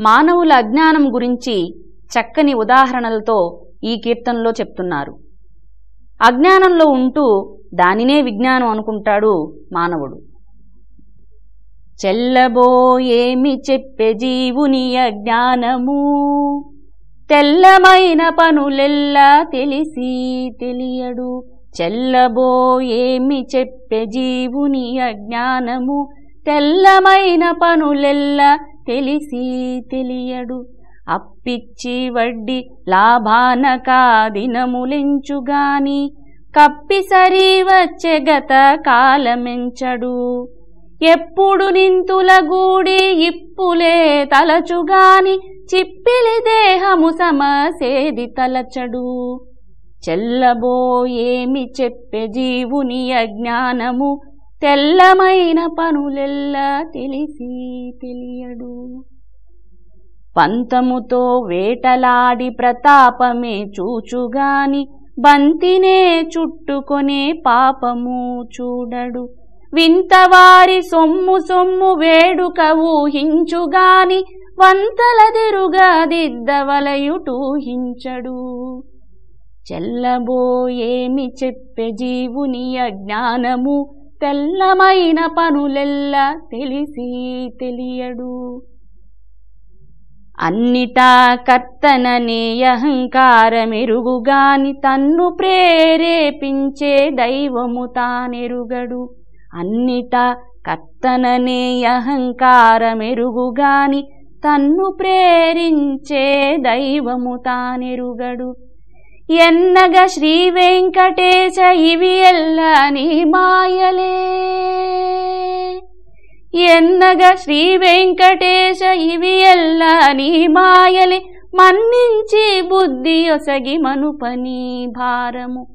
మానవుల అజ్ఞానం గురించి చక్కని ఉదాహరణలతో ఈ కీర్తనలో చెప్తున్నారు. అజ్ఞానంలో ఉంటూ దానినే విజ్ఞానం అనుకుంటాడు మానవుడు. చెల్లబోయేమి చెప్పే జీవుని అజ్ఞానము? తెల్లమైన పనులెల్లా తెలిసి తెలియడు. చెల్లబోయేమి చెప్పే జీవుని అజ్ఞానము? తెల్లమైన పనులెల్లా తెలిసి తెలియడు. అప్పిచ్చి వడ్డీ లాభాన కాదినములించుగాని కప్పిసరి వచ్చే గత కాలమెంచడు. ఎప్పుడు నింతుల గూడి ఇప్పులే తలచుగాని చిప్పిలి దేహము సమసేది తలచడు. చెల్లబోయేమి చెప్పే జీవుని అజ్ఞానము తెల్లమైన పనులెల్లా తెలిసి తెలియడు. పంతముతో వేటలాడి ప్రతాపమే చూచుగాని బంతినే చుట్టుకొనే పాపము చూడడు. వింతవారి సొమ్ము సొమ్ము వేడుక ఊహించుగాని వంతలదిరుగా దిద్దవలయుటూహించడు చెల్లబోయేమి చెప్పే జీవుని అజ్ఞానము తెల్లమైన పనులెల్లా తెలిసి తెలియడు. అన్నిటా కర్తననే అహంకారమెరుగుగాని తన్ను ప్రేరేపించే దైవము తానెరుగడు. అన్నిటా కర్తననే అహంకారమెరుగుగాని తన్ను ప్రేరించే దైవము తానెరుగడు. ఎన్నగ శ్రీ వెంకటేశ ఇవి ఎల్లా మాయలే. ఎన్నగ శ్రీ వెంకటేశ ఇవి ఎల్లా మాయలే. మన్నించి బుద్ధి ఒసగి మనుపని భారము.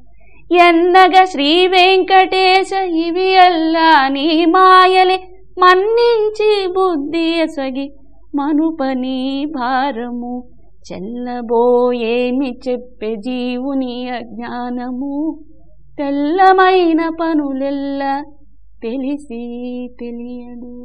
ఎన్నగ శ్రీ వెంకటేశ ఇవి ఎల్లని మాయలే. మన్నించి బుద్ధి ఎసగి మనుపని భారము. చెల్లబోయేమి చెప్పే జీవుని అజ్ఞానము? తెల్లమైన పనులెల్ల తెలిసి తెలియడు